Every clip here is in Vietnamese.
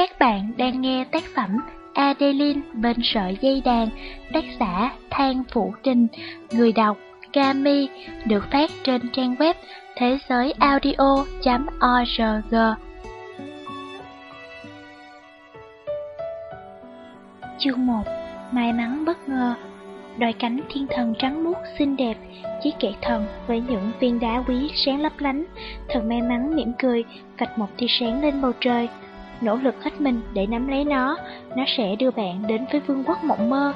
Các bạn đang nghe tác phẩm Adeline bên sợi dây đàn, tác giả Thang Phủ Trình, người đọc Kami, được phát trên trang web thế giới audio.org. Chương 1 May mắn bất ngờ Đôi cánh thiên thần trắng muốt xinh đẹp, chiếc kệ thần với những viên đá quý sáng lấp lánh, thần may mắn mỉm cười, vạch một tia sáng lên bầu trời. Nỗ lực hết mình để nắm lấy nó, nó sẽ đưa bạn đến với vương quốc mộng mơ.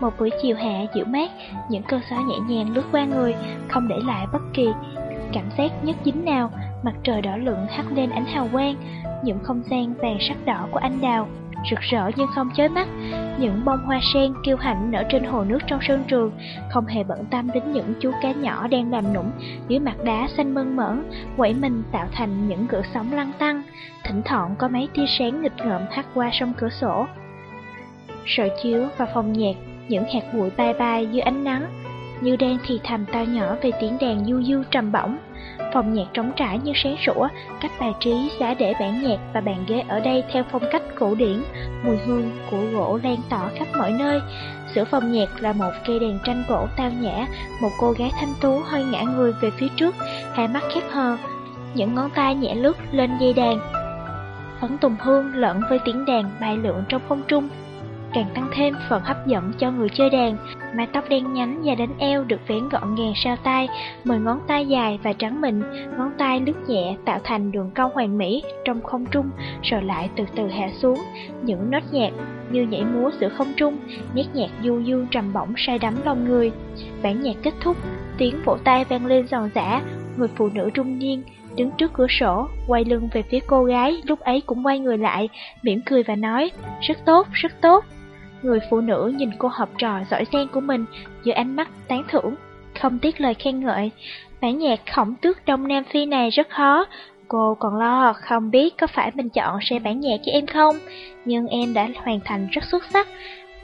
Một buổi chiều hạ dịu mát, những cơn gió nhẹ nhàng lướt qua người, không để lại bất kỳ cảm giác nhất dính nào. Mặt trời đỏ lựng hắt lên ánh hào quang, những không gian vàng sắc đỏ của anh đào rực rỡ nhưng không chói mắt. Những bông hoa sen kiêu hãnh nở trên hồ nước trong sân trường, không hề bận tâm đến những chú cá nhỏ đang làm nũng dưới mặt đá xanh mơn mởn, quẩy mình tạo thành những cửa sóng lăn tăng. Thỉnh thoảng có mấy tia sáng nghịch ngợm hắt qua sông cửa sổ. Sợi chiếu và phòng nhạc, những hạt bụi bay bay dưới ánh nắng, như đang thì thầm to nhỏ về tiếng đàn du du trầm bổng. Phòng nhạc trống trải như sáng sủa, cách bài trí giá để bản nhạc và bàn ghế ở đây theo phong cách cổ điển, mùi hương của gỗ lan tỏ khắp mọi nơi. Giữa phòng nhạc là một cây đèn tranh gỗ tao nhã, một cô gái thanh tú hơi ngã người về phía trước, hai mắt khép hờ, những ngón tay nhẹ lướt lên dây đàn. Phấn tùng hương lẫn với tiếng đàn bay lượn trong không trung, càng tăng thêm phần hấp dẫn cho người chơi đàn. Mái tóc đen nhánh và đến eo được vén gọn gàng sau tay, mười ngón tay dài và trắng mịn, ngón tay lướt nhẹ tạo thành đường cong hoàn mỹ trong không trung, rồi lại từ từ hạ xuống. Những nốt nhạc như nhảy múa giữa không trung, nét nhạc du dương trầm bổng say đắm lòng người. Bản nhạc kết thúc, tiếng vỗ tay vang lên giòn giã, người phụ nữ trung niên đứng trước cửa sổ, quay lưng về phía cô gái, lúc ấy cũng quay người lại, mỉm cười và nói, rất tốt, rất tốt. Người phụ nữ nhìn cô học trò giỏi giang của mình giữa ánh mắt tán thưởng, không tiếc lời khen ngợi. Bản nhạc khổng tước Đông Nam Phi này rất khó, cô còn lo không biết có phải mình chọn sẽ bản nhạc cho em không, nhưng em đã hoàn thành rất xuất sắc.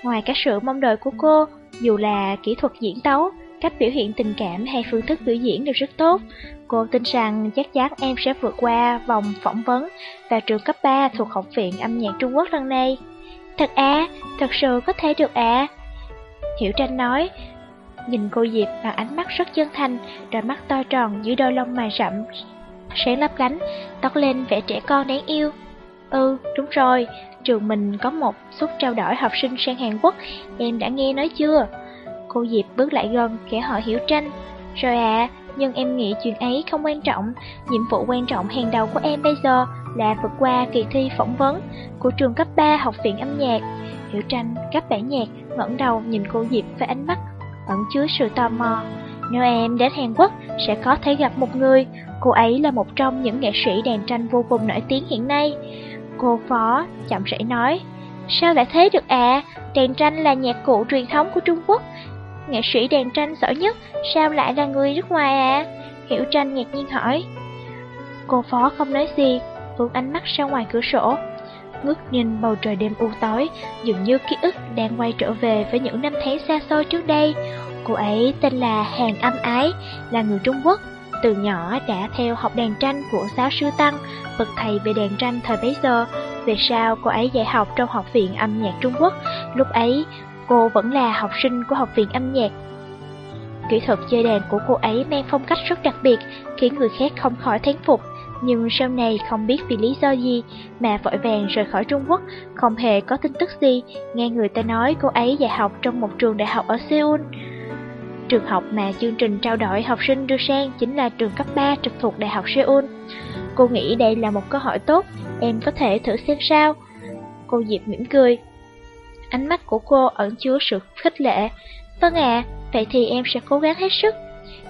Ngoài các sự mong đợi của cô, dù là kỹ thuật diễn tấu, cách biểu hiện tình cảm hay phương thức biểu diễn đều rất tốt. Cô tin rằng chắc chắn em sẽ vượt qua vòng phỏng vấn và trường cấp 3 thuộc Học viện âm nhạc Trung Quốc lần này. Thật à, thật sự có thể được à. Hiểu tranh nói, nhìn cô Diệp bằng ánh mắt rất chân thành, đôi mắt to tròn dưới đôi lông mày rậm, sáng lấp lánh, tóc lên vẻ trẻ con đáng yêu. Ừ, đúng rồi, trường mình có một suất trao đổi học sinh sang Hàn Quốc, em đã nghe nói chưa? Cô Diệp bước lại gần, kẻ hỏi Hiểu Tranh. Rồi à, nhưng em nghĩ chuyện ấy không quan trọng, nhiệm vụ quan trọng hàng đầu của em bây giờ là vượt qua kỳ thi phỏng vấn của trường cấp 3 học viện âm nhạc. Hiểu tranh cấp bản nhạc ngẩng đầu nhìn cô Diệp với ánh mắt ẩn chứa sự tò mò. Nếu em đến Hàn Quốc sẽ có thể gặp một người, cô ấy là một trong những nghệ sĩ đàn tranh vô cùng nổi tiếng hiện nay. Cô Phó chậm rãi nói, sao lại thế được à, đàn tranh là nhạc cụ truyền thống của Trung Quốc, nghệ sĩ đàn tranh giỏi nhất, sao lại là người nước ngoài à? Hiểu tranh ngạc nhiên hỏi. Cô Phó không nói gì, hướng ánh mắt ra ngoài cửa sổ. Ngước nhìn bầu trời đêm u tối, dường như ký ức đang quay trở về với những năm tháng xa xôi trước đây. Cô ấy tên là Hàn Âm Ái, là người Trung Quốc. Từ nhỏ đã theo học đàn tranh của giáo sư Tăng, bậc thầy về đàn tranh thời bấy giờ. Về sau, cô ấy dạy học trong học viện âm nhạc Trung Quốc. Lúc ấy, cô vẫn là học sinh của học viện âm nhạc. Kỹ thuật chơi đàn của cô ấy mang phong cách rất đặc biệt, khiến người khác không khỏi thán phục. Nhưng sau này không biết vì lý do gì mà vội vàng rời khỏi Trung Quốc, không hề có tin tức gì, nghe người ta nói cô ấy dạy học trong một trường đại học ở Seoul. Trường học mà chương trình trao đổi học sinh đưa sang chính là trường cấp 3 trực thuộc Đại học Seoul. Cô nghĩ đây là một cơ hội tốt, em có thể thử xem sao. Cô Diệp mỉm cười. Ánh mắt của cô ẩn chứa sự khích lệ. Vâng ạ, vậy thì em sẽ cố gắng hết sức.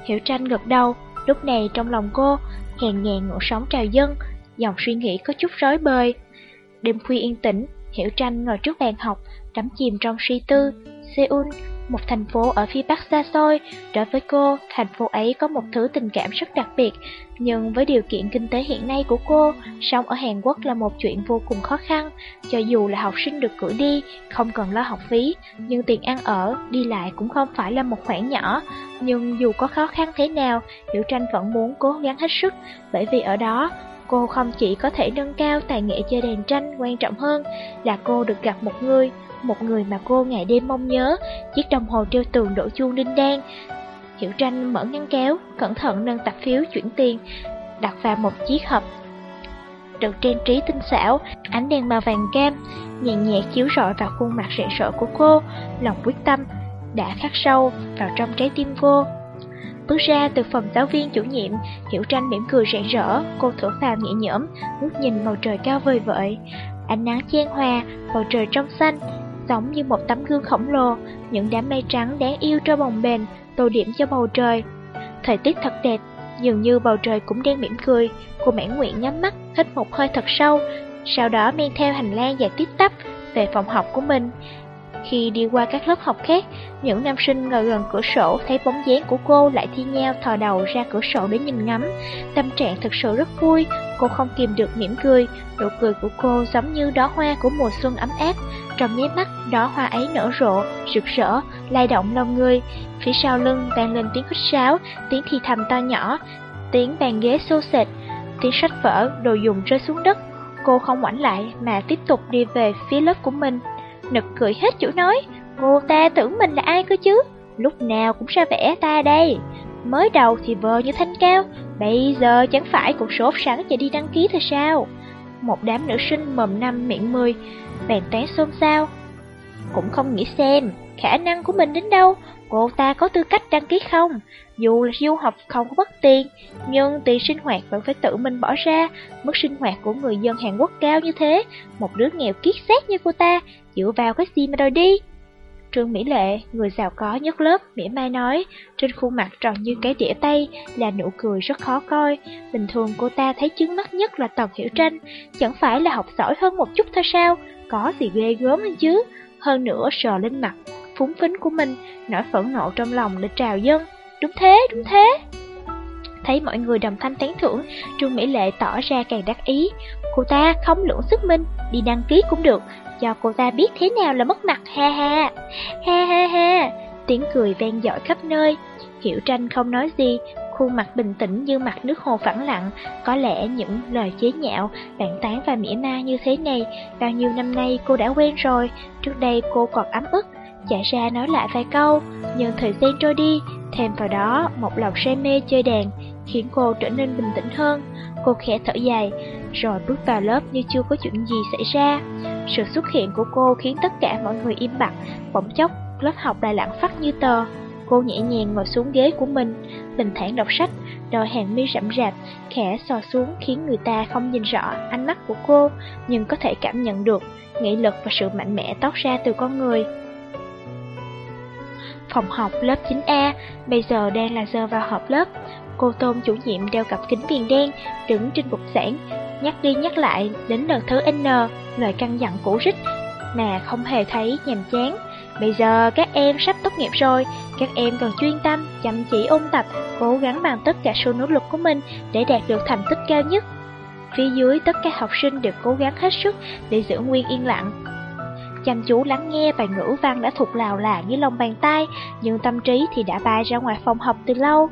Hiểu tranh gật đầu, lúc này trong lòng cô ngàn ngàn ngọn sóng trào dâng, dòng suy nghĩ có chút rối bời. Đêm khuya yên tĩnh, Hiểu tranh ngồi trước bàn học, đắm chìm trong suy tư. Seoul, một thành phố ở phía bắc xa xôi. Đối với cô, thành phố ấy có một thứ tình cảm rất đặc biệt, nhưng với điều kiện kinh tế hiện nay của cô, sống ở Hàn Quốc là một chuyện vô cùng khó khăn. Cho dù là học sinh được cử đi, không cần lo học phí, nhưng tiền ăn ở, đi lại cũng không phải là một khoản nhỏ. Nhưng dù có khó khăn thế nào, Hiểu Tranh vẫn muốn cố gắng hết sức, bởi vì ở đó, cô không chỉ có thể nâng cao tài nghệ chơi đèn tranh, quan trọng hơn là cô được gặp một người, một người mà cô ngày đêm mong nhớ, chiếc đồng hồ treo tường đổ chuông đinh đan. Hiểu tranh mở ngăn kéo, cẩn thận nâng tập phiếu chuyển tiền, đặt vào một chiếc hộp được trang trí tinh xảo, ánh đèn màu vàng cam, nhẹ nhẹ chiếu rọi vào khuôn mặt rạng rỡ của cô, lòng quyết tâm đã khắc sâu vào trong trái tim cô. Bước ra từ phòng giáo viên chủ nhiệm, Hiểu Tranh mỉm cười rạng rỡ, cô thở phào nhẹ nhõm, ngước nhìn bầu trời cao vời vợi. Ánh nắng chen hòa, bầu trời trong xanh, giống như một tấm gương khổng lồ, những đám mây trắng đáng yêu cho bồng bềnh, tô điểm cho bầu trời. Thời tiết thật đẹp, dường như bầu trời cũng đang mỉm cười, cô mãn nguyện nhắm mắt, hít một hơi thật sâu, sau đó men theo hành lang dài tiếp tắp về phòng học của mình. Khi đi qua các lớp học khác, những nam sinh ngồi gần cửa sổ thấy bóng dáng của cô lại thi nhau thò đầu ra cửa sổ để nhìn ngắm. Tâm trạng thực sự rất vui, cô không kìm được mỉm cười, nụ cười của cô giống như đóa hoa của mùa xuân ấm áp. Trong nháy mắt, đóa hoa ấy nở rộ, rực rỡ, lay động lòng người. Phía sau lưng vang lên tiếng khích sáo, tiếng thì thầm to nhỏ, tiếng bàn ghế xô xệch, tiếng sách vở, đồ dùng rơi xuống đất. Cô không ngoảnh lại mà tiếp tục đi về phía lớp của mình. Nực cười hết chỗ nói, cô ta tưởng mình là ai cơ chứ, lúc nào cũng ra vẻ ta đây. Mới đầu thì vờ như thanh cao, bây giờ chẳng phải cũng sốt sẵn chạy đi đăng ký thôi sao? Một đám nữ sinh mầm năm miệng mười, bèn tán xôn xao. Cũng không nghĩ xem, khả năng của mình đến đâu, cô ta có tư cách đăng ký không? Dù là du học không có mất tiền, nhưng tiền sinh hoạt vẫn phải tự mình bỏ ra. Mức sinh hoạt của người dân Hàn Quốc cao như thế, một đứa nghèo kiết xác như cô ta, dựa vào cái gì mà đòi đi? Trương Mỹ Lệ, người giàu có nhất lớp, mỉa mai nói, trên khuôn mặt tròn như cái đĩa tay, là nụ cười rất khó coi. Bình thường cô ta thấy chứng mắt nhất là Tần Hiểu Tranh, chẳng phải là học giỏi hơn một chút thôi sao, có gì ghê gớm hơn chứ. Hơn nữa sờ lên mặt, phúng phính của mình, nỗi phẫn nộ trong lòng để trào dân. Đúng thế, đúng thế. Thấy mọi người đồng thanh tán thưởng, Trương Mỹ Lệ tỏ ra càng đắc ý. Cô ta không lưỡng sức minh, đi đăng ký cũng được, cho cô ta biết thế nào là mất mặt ha ha. Ha ha ha, tiếng cười vang dội khắp nơi. Hiểu tranh không nói gì, khuôn mặt bình tĩnh như mặt nước hồ phẳng lặng. Có lẽ những lời chế nhạo, bạn tán và mỉa mai như thế này, bao nhiêu năm nay cô đã quen rồi. Trước đây cô còn ấm ức, chạy ra nói lại vài câu, nhưng thời gian trôi đi, thêm vào đó một lòng say mê chơi đàn, khiến cô trở nên bình tĩnh hơn. Cô khẽ thở dài, rồi bước vào lớp như chưa có chuyện gì xảy ra. Sự xuất hiện của cô khiến tất cả mọi người im bặt, bỗng chốc lớp học lại lặng phát như tờ. Cô nhẹ nhàng ngồi xuống ghế của mình, bình thản đọc sách, đôi hàng mi rậm rạp, khẽ sò xuống khiến người ta không nhìn rõ ánh mắt của cô, nhưng có thể cảm nhận được nghị lực và sự mạnh mẽ tóc ra từ con người. Phòng học lớp 9A, bây giờ đang là giờ vào họp lớp. Cô Tôn chủ nhiệm đeo cặp kính viền đen, đứng trên bục giảng, nhắc đi nhắc lại đến lần thứ N, lời căn dặn cũ rích, mà không hề thấy nhàm chán. Bây giờ các em sắp tốt nghiệp rồi, các em cần chuyên tâm, chăm chỉ ôn tập, cố gắng bằng tất cả số nỗ lực của mình để đạt được thành tích cao nhất. Phía dưới tất cả học sinh đều cố gắng hết sức để giữ nguyên yên lặng, chăm chú lắng nghe bài ngữ văn đã thuộc lào là như lòng bàn tay, nhưng tâm trí thì đã bay ra ngoài phòng học từ lâu.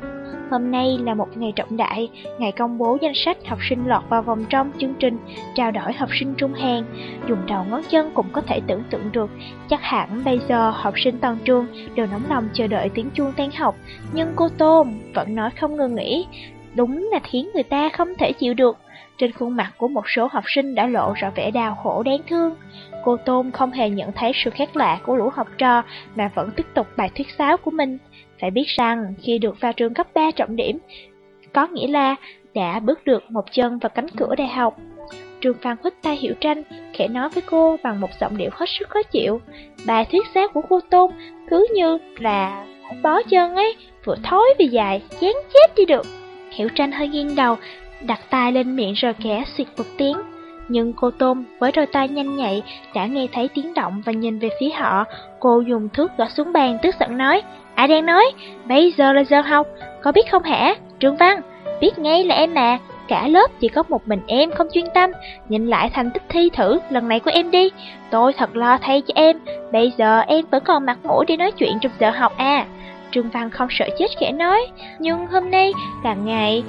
Hôm nay là một ngày trọng đại, ngày công bố danh sách học sinh lọt vào vòng trong chương trình trao đổi học sinh trung Hàn. Dùng đầu ngón chân cũng có thể tưởng tượng được, chắc hẳn bây giờ học sinh toàn trường đều nóng lòng chờ đợi tiếng chuông tan học, nhưng cô Tôm vẫn nói không ngừng nghỉ. Đúng là khiến người ta không thể chịu được. Trên khuôn mặt của một số học sinh đã lộ rõ vẻ đau khổ đáng thương. Cô Tôn không hề nhận thấy sự khác lạ của lũ học trò mà vẫn tiếp tục bài thuyết giáo của mình. Phải biết rằng khi được vào trường cấp 3 trọng điểm, có nghĩa là đã bước được một chân vào cánh cửa đại học. Trường Phan hít tay Hiểu Tranh, khẽ nói với cô bằng một giọng điệu hết sức khó chịu. Bài thuyết giáo của cô Tôn cứ như là bó chân ấy, vừa thối vừa dài, chán chết đi được. Hiểu Tranh hơi nghiêng đầu, đặt tay lên miệng rồi kẻ xịt một tiếng. Nhưng cô Tôm với đôi tay nhanh nhạy đã nghe thấy tiếng động và nhìn về phía họ. Cô dùng thước gõ xuống bàn tức giận nói, ai đang nói, bây giờ là giờ học, có biết không hả, Trương Văn, biết ngay là em mà, cả lớp chỉ có một mình em không chuyên tâm, nhìn lại thành tích thi thử lần này của em đi, tôi thật lo thay cho em, bây giờ em vẫn còn mặt mũi để nói chuyện trong giờ học à. Trương Văn không sợ chết khẽ nói, nhưng hôm nay là ngày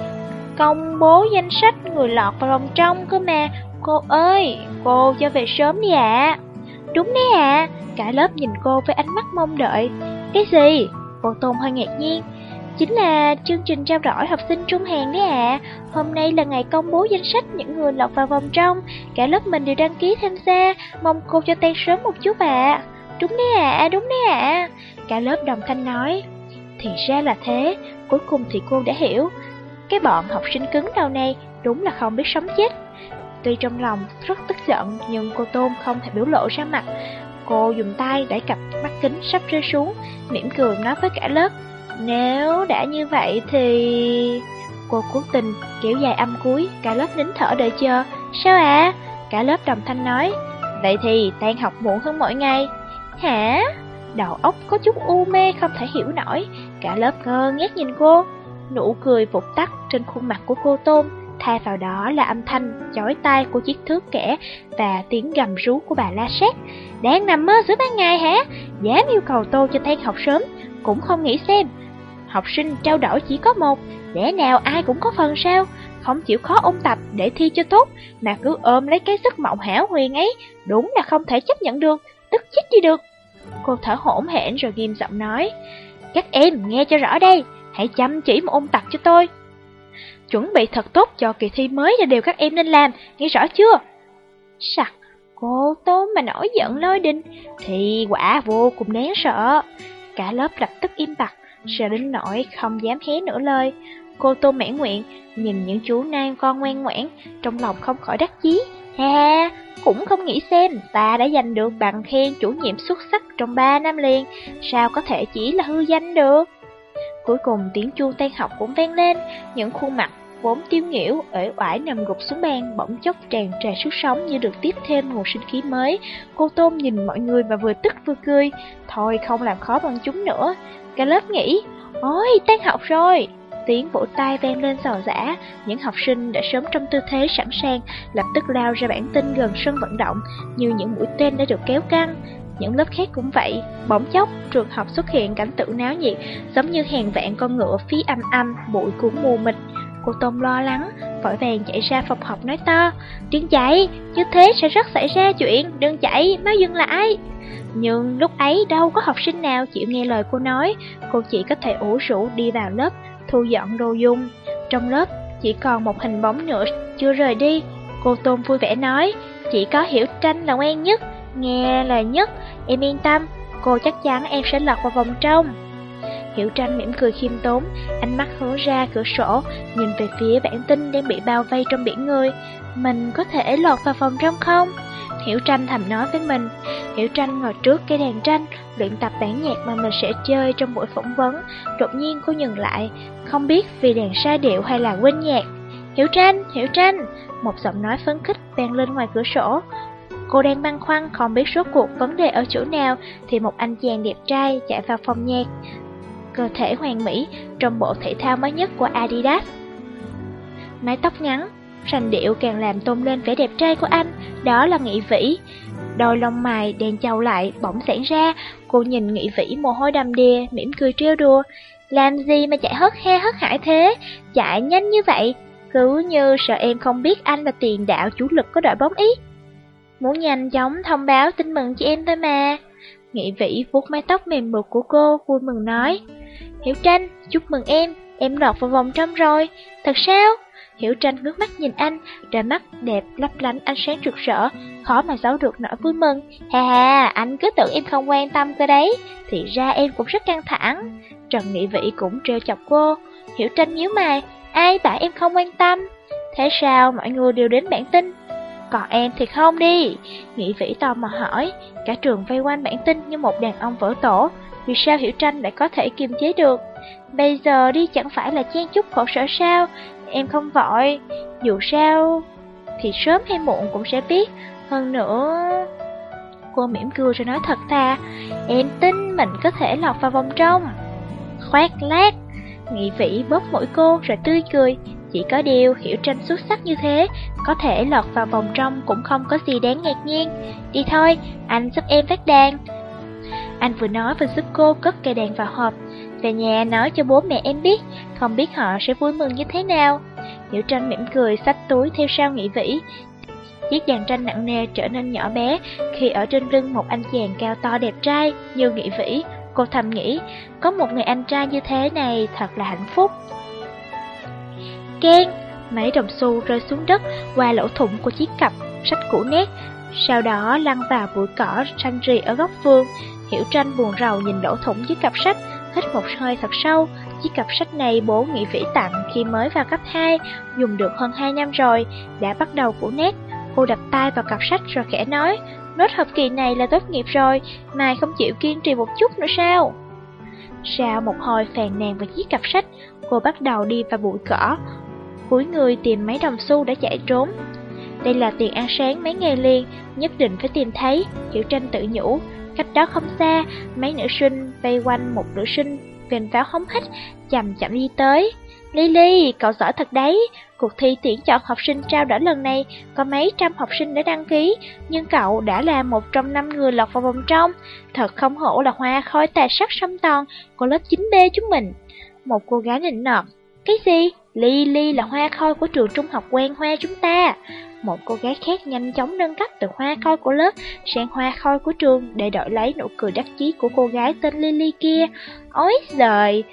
công bố danh sách người lọt vào vòng trong cơ mà, cô ơi, cô cho về sớm đi ạ. Đúng đấy ạ, cả lớp nhìn cô với ánh mắt mong đợi. Cái gì? Cô Tôn hơi ngạc nhiên. Chính là chương trình trao đổi học sinh trung hàng đấy ạ. Hôm nay là ngày công bố danh sách những người lọt vào vòng trong. Cả lớp mình đều đăng ký tham gia. Mong cô cho tan sớm một chút ạ. Đúng đấy ạ, đúng đấy ạ. Cả lớp đồng thanh nói. Thì ra là thế, cuối cùng thì cô đã hiểu. Cái bọn học sinh cứng đầu này đúng là không biết sống chết. Tuy trong lòng rất tức giận nhưng cô Tôn không thể biểu lộ ra mặt. Cô dùng tay đẩy cặp mắt kính sắp rơi xuống, mỉm cười nói với cả lớp. Nếu đã như vậy thì... Cô cố tình kéo dài âm cuối, cả lớp nín thở đợi chờ. Sao ạ? À? Cả lớp đồng thanh nói. Vậy thì tan học muộn hơn mỗi ngày. Hả? Đầu óc có chút u mê không thể hiểu nổi. Cả lớp ngơ ngác nhìn cô. Nụ cười vụt tắt trên khuôn mặt của cô Tôm thay vào đó là âm thanh chói tai của chiếc thước kẻ và tiếng gầm rú của bà La Sát. Đang nằm mơ giữa ban ngày hả? Dám yêu cầu tôi cho tan học sớm, cũng không nghĩ xem. Học sinh trao đổi chỉ có một, lẽ nào ai cũng có phần sao? Không chịu khó ôn tập để thi cho tốt, mà cứ ôm lấy cái sức mộng hảo huyền ấy, đúng là không thể chấp nhận được, tức chết đi được. Cô thở hổn hển rồi nghiêm giọng nói, các em nghe cho rõ đây, hãy chăm chỉ mà ôn tập cho tôi, chuẩn bị thật tốt cho kỳ thi mới là điều các em nên làm, nghe rõ chưa? Sặc, cô tố mà nổi giận lôi đình, thì quả vô cùng đáng sợ. Cả lớp lập tức im bặt, sợ đến nỗi không dám hé nửa lời. Cô Tô mãn nguyện, nhìn những chú nam con ngoan ngoãn, trong lòng không khỏi đắc chí. Ha, cũng không nghĩ xem ta đã giành được bằng khen chủ nhiệm xuất sắc trong 3 năm liền, sao có thể chỉ là hư danh được. Cuối cùng tiếng chuông tan học cũng vang lên, những khuôn mặt vốn tiêu nghỉu, uể oải nằm gục xuống bàn, bỗng chốc tràn trề sức sống như được tiếp thêm nguồn sinh khí mới. Cô Tôm nhìn mọi người và vừa tức vừa cười, thôi không làm khó bằng chúng nữa. Cả lớp nghĩ, ôi tan học rồi. Tiếng vỗ tay vang lên rò rã, những học sinh đã sớm trong tư thế sẵn sàng, lập tức lao ra bản tin gần sân vận động, như những mũi tên đã được kéo căng. Những lớp khác cũng vậy, bỗng chốc, trường học xuất hiện cảnh tượng náo nhiệt, giống như hàng vạn con ngựa phí âm âm, bụi cuốn mù mịt. Cô Tôm lo lắng, vội vàng chạy ra phòng học nói to, đừng chạy, như thế sẽ rất xảy ra chuyện, đừng chạy, mau dừng lại. Nhưng lúc ấy đâu có học sinh nào chịu nghe lời cô nói, cô chỉ có thể ủ rũ đi vào lớp, thu dọn đồ dung Trong lớp chỉ còn một hình bóng nữa chưa rời đi, cô Tôm vui vẻ nói, chỉ có Hiểu Tranh là ngoan nhất, nghe lời nhất, em yên tâm, cô chắc chắn em sẽ lọt vào vòng trong. Hiểu tranh mỉm cười khiêm tốn, ánh mắt hướng ra cửa sổ, nhìn về phía bản tin đang bị bao vây trong biển người. Mình có thể lọt vào phòng trong không? Hiểu tranh thầm nói với mình. Hiểu tranh ngồi trước cây đàn tranh, luyện tập bản nhạc mà mình sẽ chơi trong buổi phỏng vấn. Đột nhiên cô dừng lại, không biết vì đàn sai điệu hay là quên nhạc. Hiểu tranh, hiểu tranh, một giọng nói phấn khích vang lên ngoài cửa sổ. Cô đang băn khoăn không biết rốt cuộc vấn đề ở chỗ nào thì một anh chàng đẹp trai chạy vào phòng nhạc cơ thể hoàn mỹ trong bộ thể thao mới nhất của Adidas. Mái tóc ngắn, sành điệu càng làm tôn lên vẻ đẹp trai của anh, đó là Nghị Vĩ. Đôi lông mày đèn trầu lại, bỗng giãn ra, cô nhìn Nghị Vĩ mồ hôi đầm đìa, mỉm cười trêu đùa. Làm gì mà chạy hớt he hớt hải thế, chạy nhanh như vậy, cứ như sợ em không biết anh là tiền đạo chủ lực của đội bóng ý. Muốn nhanh chóng thông báo tin mừng cho em thôi mà. Nghệ Vĩ vuốt mái tóc mềm mượt của cô, vui mừng nói. Hiểu Tranh, chúc mừng em, em lọt vào vòng trong rồi. Thật sao? Hiểu Tranh ngước mắt nhìn anh, đôi mắt đẹp lấp lánh ánh sáng rực rỡ, khó mà giấu được nỗi vui mừng. Hà hà, anh cứ tưởng em không quan tâm cơ đấy, thì ra em cũng rất căng thẳng. Trần Nghị Vĩ cũng trêu chọc cô. Hiểu Tranh nhíu mày, ai bảo em không quan tâm? Thế sao mọi người đều đến bản tin? Còn em thì không đi. Nghị Vĩ tò mò hỏi, cả trường vây quanh bản tin như một đàn ông vỡ tổ. Vì sao Hiểu Tranh lại có thể kiềm chế được? Bây giờ đi chẳng phải là chen chút khổ sở sao? Em không vội. Dù sao thì sớm hay muộn cũng sẽ biết. Hơn nữa... Cô mỉm cười rồi nói thật thà, em tin mình có thể lọt vào vòng trong. Khoát lát, Nghị vĩ bóp mũi cô rồi tươi cười, chỉ có điều hiểu tranh xuất sắc như thế, có thể lọt vào vòng trong cũng không có gì đáng ngạc nhiên. Đi thôi, anh giúp em phát đàn. Anh vừa nói vừa giúp cô cất cây đàn vào hộp. Về nhà nói cho bố mẹ em biết, không biết họ sẽ vui mừng như thế nào. Hiểu tranh mỉm cười xách túi theo sau nghị vĩ. Chiếc đàn tranh nặng nề trở nên nhỏ bé khi ở trên lưng một anh chàng cao to đẹp trai như nghị vĩ. Cô thầm nghĩ, có một người anh trai như thế này thật là hạnh phúc két, mấy đồng xu rơi xuống đất qua lỗ thủng của chiếc cặp sách cũ nét, sau đó lăn vào bụi cỏ xanh rì ở góc vườn. Hiểu tranh buồn rầu nhìn lỗ thủng dưới cặp sách, hít một hơi thật sâu. Chiếc cặp sách này bố nghị vĩ tặng khi mới vào cấp 2, dùng được hơn 2 năm rồi, đã bắt đầu cũ nét. Cô đặt tay vào cặp sách rồi khẽ nói, nốt học kỳ này là tốt nghiệp rồi, mày không chịu kiên trì một chút nữa sao? Sau một hồi phàn nàn vào chiếc cặp sách, cô bắt đầu đi vào bụi cỏ, cúi người tìm mấy đồng xu đã chạy trốn. Đây là tiền ăn sáng mấy ngày liền, nhất định phải tìm thấy, Hiểu Tranh tự nhủ. Cách đó không xa, mấy nữ sinh vây quanh một nữ sinh, vền pháo hóng hít, chậm chậm đi tới. Lily, cậu giỏi thật đấy, cuộc thi tuyển chọn học sinh trao đổi lần này có mấy trăm học sinh đã đăng ký, nhưng cậu đã là một trong năm người lọt vào vòng trong. Thật không hổ là hoa khói tài sắc sâm toàn của lớp 9B chúng mình. Một cô gái nịnh nọt. Cái gì? Lily là hoa khôi của trường trung học quen hoa chúng ta. Một cô gái khác nhanh chóng nâng cấp từ hoa khôi của lớp sang hoa khôi của trường để đổi lấy nụ cười đắc chí của cô gái tên Lily kia. Ôi giời,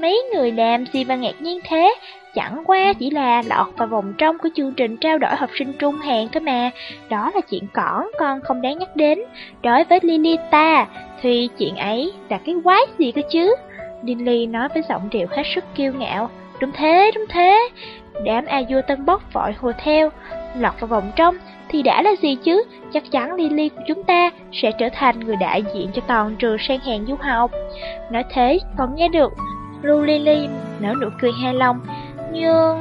mấy người làm gì mà ngạc nhiên thế? Chẳng qua chỉ là lọt vào vòng trong của chương trình trao đổi học sinh trung hàng thôi mà. Đó là chuyện cỏn, con không đáng nhắc đến. Đối với Lily ta, thì chuyện ấy là cái quái gì cơ chứ? Lily nói với giọng điệu hết sức kiêu ngạo. Đúng thế, đúng thế. Đám A vua tân bốc vội hùa theo, lọt vào vòng trong thì đã là gì chứ? Chắc chắn Lily của chúng ta sẽ trở thành người đại diện cho toàn trường sang hàng du học. Nói thế, còn nghe được. Lu Lily nở nụ cười hài lòng, nhưng...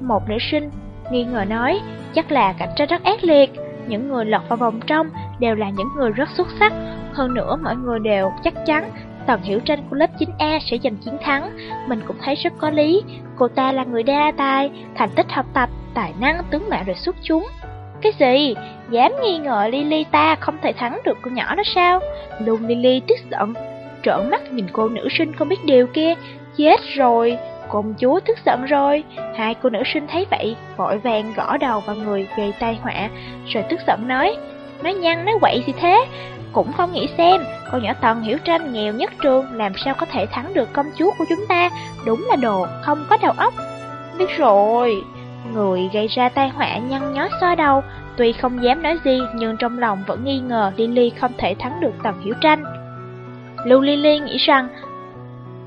Một nữ sinh nghi ngờ nói, chắc là cạnh tranh rất ác liệt. Những người lọt vào vòng trong đều là những người rất xuất sắc. Hơn nữa mọi người đều chắc chắn Tần Hiểu Tranh của lớp 9A sẽ giành chiến thắng, mình cũng thấy rất có lý. Cô ta là người đa tài, thành tích học tập, tài năng, tướng mạo rồi xuất chúng. Cái gì? Dám nghi ngờ Lily ta không thể thắng được cô nhỏ đó sao? Lùng Lily tức giận, trợn mắt nhìn cô nữ sinh không biết điều kia. Chết rồi, công chúa tức giận rồi. Hai cô nữ sinh thấy vậy, vội vàng gõ đầu vào người gây tai họa, rồi tức giận nói, nói nhăn nói quậy gì thế? Cũng không nghĩ xem, con nhỏ Tần Hiểu Tranh nghèo nhất trường làm sao có thể thắng được công chúa của chúng ta, đúng là đồ không có đầu óc. Biết rồi, người gây ra tai họa nhăn nhó xoa đầu, tuy không dám nói gì nhưng trong lòng vẫn nghi ngờ Lily không thể thắng được Tần Hiểu Tranh. Lưu Lily nghĩ rằng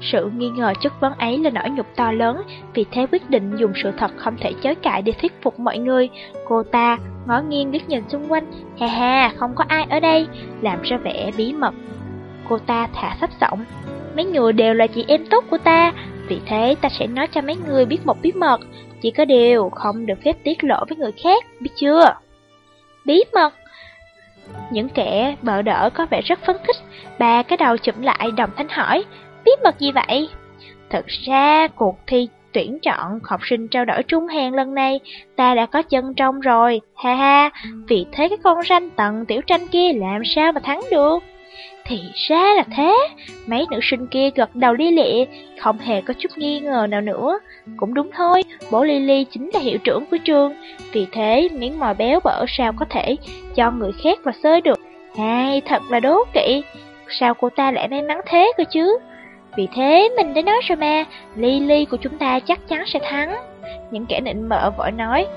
sự nghi ngờ chất vấn ấy là nỗi nhục to lớn, vì thế quyết định dùng sự thật không thể chối cãi để thuyết phục mọi người. Cô ta ngó nghiêng liếc nhìn xung quanh, ha ha, không có ai ở đây, làm ra vẻ bí mật. Cô ta thả sắp giọng, mấy người đều là chị em tốt của ta, vì thế ta sẽ nói cho mấy người biết một bí mật, chỉ có điều không được phép tiết lộ với người khác, biết chưa? Bí mật? Những kẻ bợ đỡ có vẻ rất phấn khích, ba cái đầu chụm lại đồng thanh hỏi, bí mật gì vậy? thực ra, cuộc thi tuyển chọn học sinh trao đổi trung hàng lần này, ta đã có chân trong rồi, ha ha, vì thế cái con ranh tận tiểu tranh kia làm sao mà thắng được? Thì ra là thế, mấy nữ sinh kia gật đầu li lịa, không hề có chút nghi ngờ nào nữa. Cũng đúng thôi, bố Lily chính là hiệu trưởng của trường, vì thế miếng mồi béo bở sao có thể cho người khác vào xơi được. Hay, thật là đố kỵ, sao cô ta lại may mắn thế cơ chứ? Vì thế mình đã nói rồi mà, Lily của chúng ta chắc chắn sẽ thắng. Những kẻ nịnh mợ vội nói.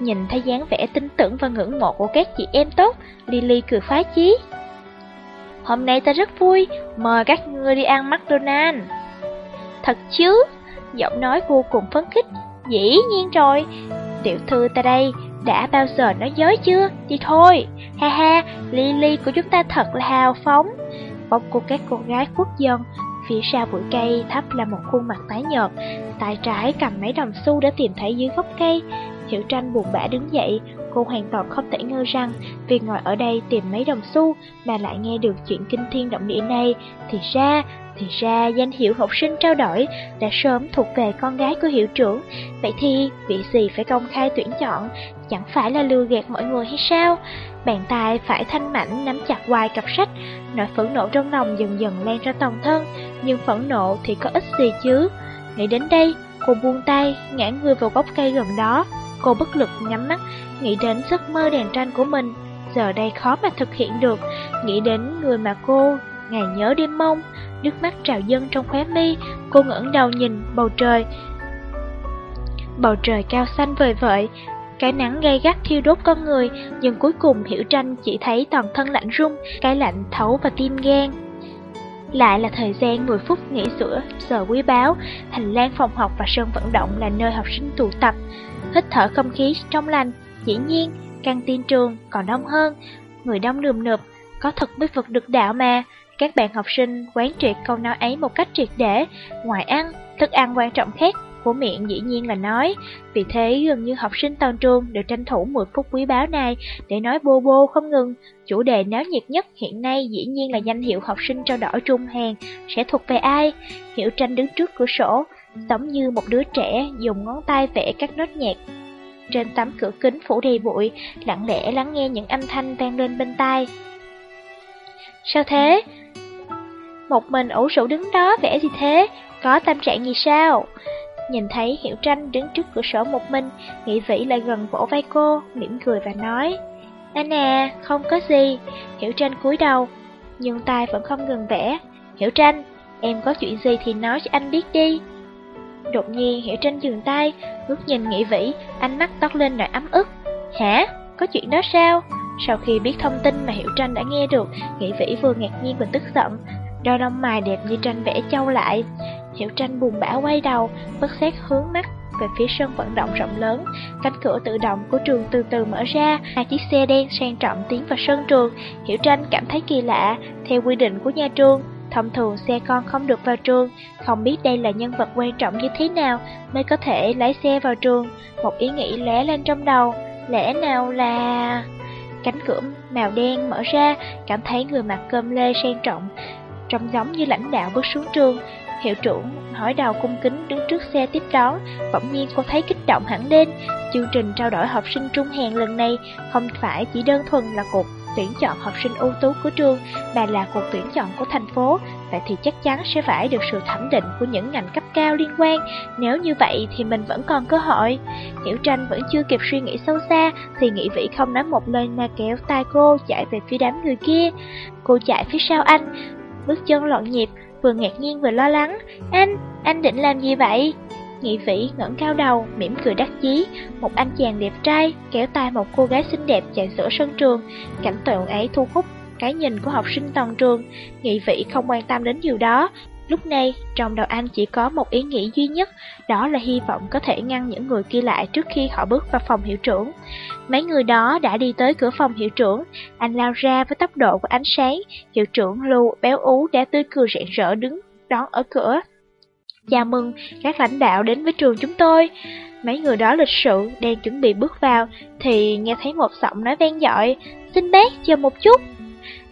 Nhìn thấy dáng vẻ tin tưởng và ngưỡng mộ của các chị em tốt, Lily cười phá chí. Hôm nay ta rất vui, mời các ngươi đi ăn McDonald's. Thật chứ? Giọng nói vô cùng phấn khích. Dĩ nhiên rồi, tiểu thư ta đây, đã bao giờ nói dối chưa? Đi thôi, ha ha, Lily của chúng ta thật là hào phóng. Bóng của các cô gái quốc dân. Phía sau bụi cây thấp là một khuôn mặt tái nhợt, tay trái cầm mấy đồng xu đã tìm thấy dưới gốc cây. Hiểu tranh buồn bã đứng dậy, cô hoàn toàn không thể ngờ rằng vì ngồi ở đây tìm mấy đồng xu mà lại nghe được chuyện kinh thiên động địa này, thì ra thì ra danh hiệu học sinh trao đổi đã sớm thuộc về con gái của hiệu trưởng. Vậy thì vị gì phải công khai tuyển chọn? Chẳng phải là lừa gạt mọi người hay sao? Bàn tay phải thanh mảnh nắm chặt hoài cặp sách Nỗi phẫn nộ trong lòng dần dần lan ra toàn thân. Nhưng phẫn nộ thì có ích gì chứ? Nghĩ đến đây cô buông tay ngã người vào gốc cây gần đó. Cô bất lực nhắm mắt Nghĩ đến giấc mơ đèn tranh của mình Giờ đây khó mà thực hiện được Nghĩ đến người mà cô ngày nhớ đêm mong nước mắt trào dâng trong khóe mi, cô ngẩng đầu nhìn bầu trời. Bầu trời cao xanh vời vợi, cái nắng gay gắt thiêu đốt con người, nhưng cuối cùng Hiểu Tranh chỉ thấy toàn thân lạnh run cái lạnh thấu vào tim gan. Lại là thời gian 10 phút nghỉ giữa giờ quý báo, hành lang phòng học và sân vận động là nơi học sinh tụ tập. Hít thở không khí trong lành, dĩ nhiên, căng tin trường còn đông hơn, người đông nườm nượp, có thật mới vực được đạo mà. Các bạn học sinh quán triệt câu nói ấy một cách triệt để, ngoài ăn, thức ăn quan trọng khác của miệng dĩ nhiên là nói. Vì thế gần như học sinh toàn trường đều tranh thủ 10 phút quý báo này để nói bô bô không ngừng. Chủ đề náo nhiệt nhất hiện nay dĩ nhiên là danh hiệu học sinh trao đổi trung hàng sẽ thuộc về ai. Hiểu tranh đứng trước cửa sổ, giống như một đứa trẻ dùng ngón tay vẽ các nốt nhạc. Trên tấm cửa kính phủ đầy bụi, lặng lẽ lắng nghe những âm thanh vang lên bên tai. Sao thế? Một mình ủ rũ đứng đó vẽ gì thế? Có tâm trạng gì sao? Nhìn thấy Hiểu Tranh đứng trước cửa sổ một mình, Nghị Vĩ lại gần vỗ vai cô, mỉm cười và nói Anh à, không có gì Hiểu Tranh cúi đầu, nhưng tay vẫn không ngừng vẽ Hiểu Tranh, em có chuyện gì thì nói cho anh biết đi Đột nhiên Hiểu Tranh dừng tay, ngước nhìn Nghị Vĩ, ánh mắt toát lên nỗi ấm ức Hả? Có chuyện đó sao? Sau khi biết thông tin mà Hiểu Tranh đã nghe được, Nghị Vĩ vừa ngạc nhiên vừa tức giận, đôi lông mày đẹp như tranh vẽ châu lại. Hiểu tranh buồn bã quay đầu, bất xét hướng mắt về phía sân vận động rộng lớn. Cánh cửa tự động của trường từ từ mở ra, hai chiếc xe đen sang trọng tiến vào sân trường. Hiểu tranh cảm thấy kỳ lạ, theo quy định của nhà trường. Thông thường xe con không được vào trường, không biết đây là nhân vật quan trọng như thế nào mới có thể lái xe vào trường. Một ý nghĩ lóe lên trong đầu, lẽ nào là... Cánh cửa màu đen mở ra, cảm thấy người mặc cơm lê sang trọng, trông giống như lãnh đạo bước xuống trường. Hiệu trưởng hỏi đầu cung kính đứng trước xe tiếp đón, bỗng nhiên cô thấy kích động hẳn lên. Chương trình trao đổi học sinh trung hèn lần này không phải chỉ đơn thuần là cuộc tuyển chọn học sinh ưu tú của trường, mà là cuộc tuyển chọn của thành phố, vậy thì chắc chắn sẽ phải được sự thẩm định của những ngành cấp cao liên quan. Nếu như vậy thì mình vẫn còn cơ hội. Hiểu tranh vẫn chưa kịp suy nghĩ sâu xa, thì nghĩ vĩ không nói một lời mà kéo tay cô chạy về phía đám người kia. Cô chạy phía sau anh, bước chân loạn nhịp, vừa ngạc nhiên vừa lo lắng. Anh, anh định làm gì vậy? Nghị vĩ ngẩng cao đầu, mỉm cười đắc chí. Một anh chàng đẹp trai kéo tay một cô gái xinh đẹp chạy giữa sân trường. Cảnh tượng ấy thu hút cái nhìn của học sinh toàn trường. Nghị vĩ không quan tâm đến điều đó, Lúc này, trong đầu anh chỉ có một ý nghĩ duy nhất, đó là hy vọng có thể ngăn những người kia lại trước khi họ bước vào phòng hiệu trưởng. Mấy người đó đã đi tới cửa phòng hiệu trưởng, anh lao ra với tốc độ của ánh sáng, hiệu trưởng Lưu béo ú đã tươi cười rạng rỡ đứng đón ở cửa. Chào mừng các lãnh đạo đến với trường chúng tôi. Mấy người đó lịch sự đang chuẩn bị bước vào thì nghe thấy một giọng nói vang dội, xin bác chờ một chút.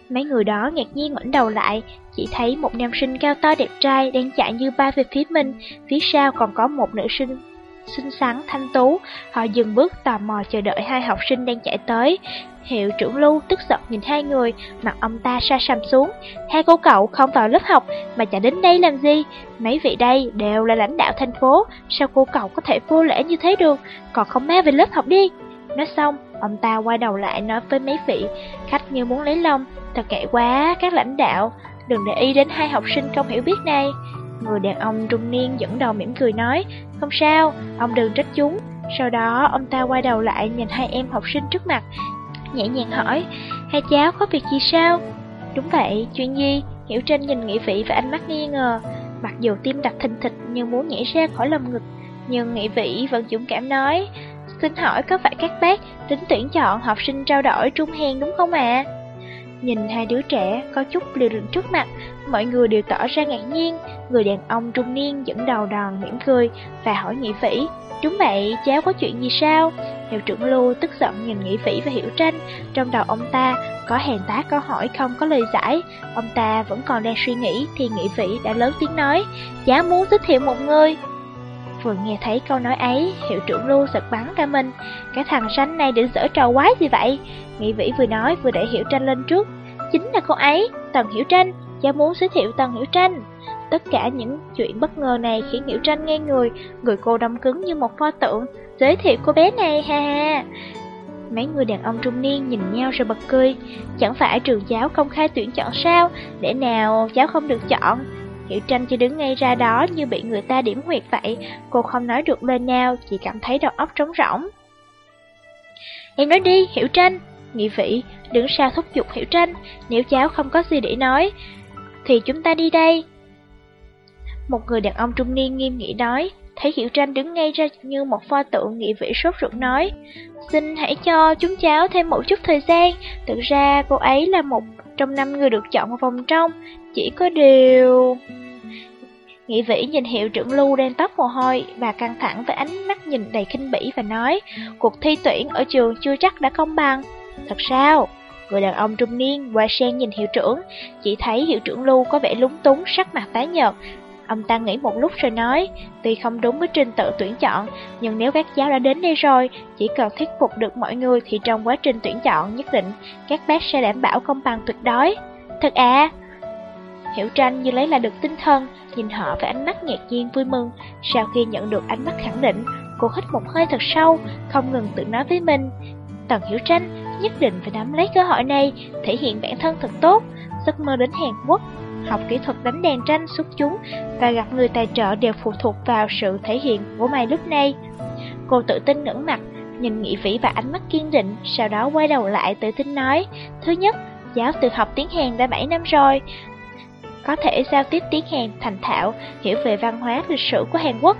Mấy người đó ngạc nhiên ngoảnh đầu lại, chỉ thấy một nam sinh cao to đẹp trai đang chạy như bay về phía mình, phía sau còn có một nữ sinh xinh xắn thanh tú. Họ dừng bước tò mò chờ đợi hai học sinh đang chạy tới. Hiệu trưởng Lưu tức giận nhìn hai người, mặt ông ta sa sầm xuống. Hai cô cậu không vào lớp học mà chạy đến đây làm gì? Mấy vị đây đều là lãnh đạo thành phố, sao cô cậu có thể vô lễ như thế được? Còn không má về lớp học đi. Nói xong, ông ta quay đầu lại nói với mấy vị khách như muốn lấy lòng. Thật kệ quá, các lãnh đạo, đừng để ý đến hai học sinh không hiểu biết này. Người đàn ông trung niên dẫn đầu mỉm cười nói, không sao, ông đừng trách chúng. Sau đó ông ta quay đầu lại nhìn hai em học sinh trước mặt, nhẹ nhàng hỏi, hai cháu có việc gì sao? Đúng vậy, chuyện gì? Hiểu Trinh nhìn Nghị Vĩ và ánh mắt nghi ngờ. Mặc dù tim đập thình thịch nhưng muốn nhảy ra khỏi lồng ngực, nhưng Nghị Vĩ vẫn dũng cảm nói, xin hỏi có phải các bác tính tuyển chọn học sinh trao đổi trung hèn đúng không ạ? À? Nhìn hai đứa trẻ có chút liều lĩnh trước mặt, mọi người đều tỏ ra ngạc nhiên. Người đàn ông trung niên dẫn đầu đòn mỉm cười và hỏi Nghị Vĩ, Đúng vậy, cháu có chuyện gì sao? Hiệu trưởng Lưu tức giận nhìn Nghị Vĩ và Hiểu Tranh, trong đầu ông ta có hàng tá câu hỏi không có lời giải. Ông ta vẫn còn đang suy nghĩ thì Nghị Vĩ đã lớn tiếng nói, cháu muốn giới thiệu một người. Vừa nghe thấy câu nói ấy, hiệu trưởng Lưu giật bắn cả mình. Cái thằng xanh này định dở trò quái gì vậy? Nghị Vĩ vừa nói vừa đẩy Hiểu Tranh lên trước. Chính là cô ấy, Tần Hiểu Tranh, cháu muốn giới thiệu Tần Hiểu Tranh. Tất cả những chuyện bất ngờ này khiến Hiểu Tranh nghe người, người cô đông cứng như một pho tượng. Giới thiệu cô bé này, ha ha. Mấy người đàn ông trung niên nhìn nhau rồi bật cười. Chẳng phải trường giáo công khai tuyển chọn sao, để nào cháu không được chọn. Hiểu Tranh chỉ đứng ngay ra đó như bị người ta điểm huyệt vậy, cô không nói được lời nào, chỉ cảm thấy đầu óc trống rỗng. Em nói đi, Hiểu Tranh. Nghị Vĩ đứng sau thúc giục Hiểu Tranh, nếu cháu không có gì để nói, thì chúng ta đi đây. Một người đàn ông trung niên nghiêm nghị nói, thấy Hiểu Tranh đứng ngay ra như một pho tượng nghị vĩ sốt ruột nói, xin hãy cho chúng cháu thêm một chút thời gian, thực ra cô ấy là một trong năm người được chọn vào vòng trong, chỉ có điều... Nghị vĩ nhìn hiệu trưởng Lưu đang tóc mồ hôi và căng thẳng với ánh mắt nhìn đầy kinh bỉ và nói, cuộc thi tuyển ở trường chưa chắc đã công bằng. Thật sao? Người đàn ông trung niên qua sen nhìn hiệu trưởng, chỉ thấy hiệu trưởng Lưu có vẻ lúng túng, sắc mặt tái nhợt, Ông ta nghĩ một lúc rồi nói, tuy không đúng với trình tự tuyển chọn, nhưng nếu các cháu đã đến đây rồi, chỉ cần thuyết phục được mọi người thì trong quá trình tuyển chọn nhất định, các bác sẽ đảm bảo công bằng tuyệt đối. Thật à? Hiểu tranh như lấy lại được tinh thần, nhìn họ với ánh mắt ngạc nhiên vui mừng. Sau khi nhận được ánh mắt khẳng định, cô hít một hơi thật sâu, không ngừng tự nói với mình. Tần Hiểu Tranh nhất định phải nắm lấy cơ hội này, thể hiện bản thân thật tốt, giấc mơ đến Hàn Quốc học kỹ thuật đánh đèn tranh xuất chúng và gặp người tài trợ đều phụ thuộc vào sự thể hiện của mày lúc này. Cô tự tin ngẩng mặt, nhìn Nghị Vĩ và ánh mắt kiên định, sau đó quay đầu lại tự tin nói, thứ nhất, giáo từ học tiếng Hàn đã 7 năm rồi, có thể giao tiếp tiếng Hàn thành thạo, hiểu về văn hóa lịch sử của Hàn Quốc.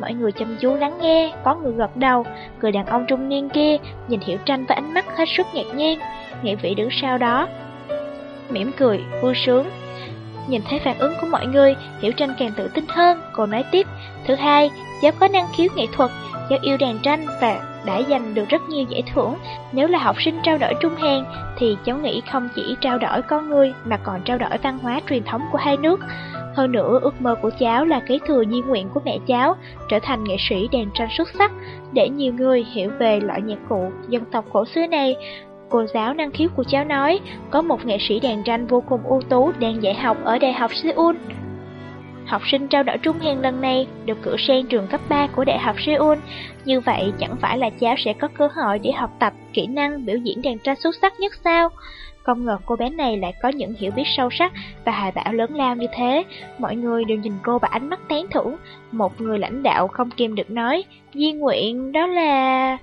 Mọi người chăm chú lắng nghe, có người gật đầu, người đàn ông trung niên kia nhìn Hiểu Tranh với ánh mắt hết sức ngạc nhiên. Nghị Vĩ đứng sau đó, mỉm cười, vui sướng, Nhìn thấy phản ứng của mọi người, Hiểu Tranh càng tự tin hơn, cô nói tiếp. Thứ hai, cháu có năng khiếu nghệ thuật, cháu yêu đàn tranh và đã giành được rất nhiều giải thưởng. Nếu là học sinh trao đổi Trung Hàn, thì cháu nghĩ không chỉ trao đổi con người mà còn trao đổi văn hóa truyền thống của hai nước. Hơn nữa, ước mơ của cháu là kế thừa di nguyện của mẹ cháu, trở thành nghệ sĩ đàn tranh xuất sắc, để nhiều người hiểu về loại nhạc cụ dân tộc cổ xưa này, Cô giáo năng khiếu của cháu nói, có một nghệ sĩ đàn tranh vô cùng ưu tú đang dạy học ở Đại học Seoul. Học sinh trao đổi Trung hèn lần này được cử sang trường cấp 3 của Đại học Seoul. Như vậy chẳng phải là cháu sẽ có cơ hội để học tập kỹ năng biểu diễn đàn tranh xuất sắc nhất sao? Không ngờ cô bé này lại có những hiểu biết sâu sắc và hài bão lớn lao như thế. Mọi người đều nhìn cô và ánh mắt tán thưởng. Một người lãnh đạo không kìm được nói, Di nguyện đó là...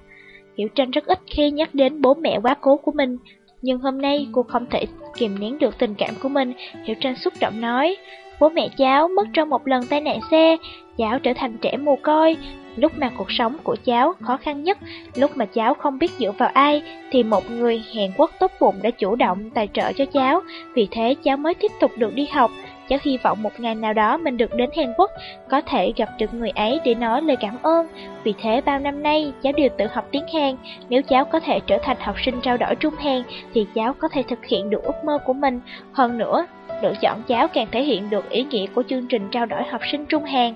Hiểu Tranh rất ít khi nhắc đến bố mẹ quá cố của mình, nhưng hôm nay cô không thể kìm nén được tình cảm của mình. Hiểu Tranh xúc động nói, bố mẹ cháu mất trong một lần tai nạn xe, cháu trở thành trẻ mồ côi. Lúc mà cuộc sống của cháu khó khăn nhất, lúc mà cháu không biết dựa vào ai, thì một người Hàn Quốc tốt bụng đã chủ động tài trợ cho cháu, vì thế cháu mới tiếp tục được đi học. Cháu hy vọng một ngày nào đó mình được đến Hàn Quốc, có thể gặp được người ấy để nói lời cảm ơn. Vì thế bao năm nay, cháu đều tự học tiếng Hàn. Nếu cháu có thể trở thành học sinh trao đổi Trung Hàn, thì cháu có thể thực hiện được ước mơ của mình. Hơn nữa, lựa chọn cháu càng thể hiện được ý nghĩa của chương trình trao đổi học sinh Trung Hàn.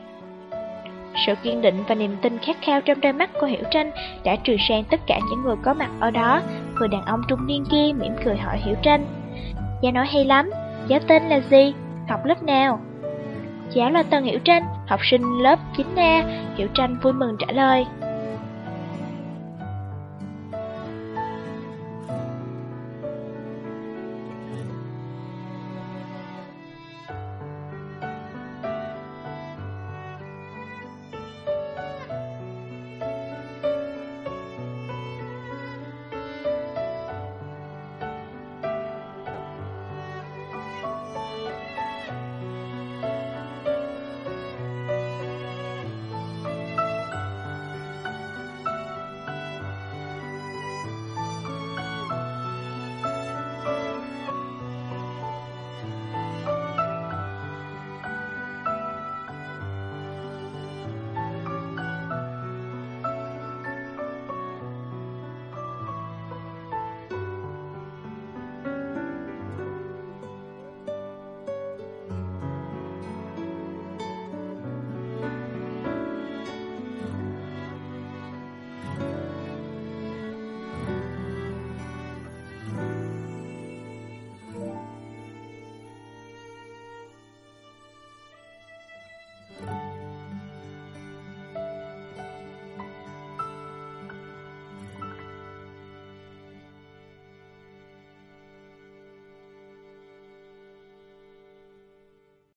Sự kiên định và niềm tin khát khao trong đôi mắt của Hiểu Tranh đã trừ sang tất cả những người có mặt ở đó. Người đàn ông trung niên kia mỉm cười hỏi Hiểu Tranh. Gia nói hay lắm, giáo tên là gì? Học lớp nào? Cháu là Tân Hiểu Tranh, học sinh lớp 9A, Hiểu Tranh vui mừng trả lời.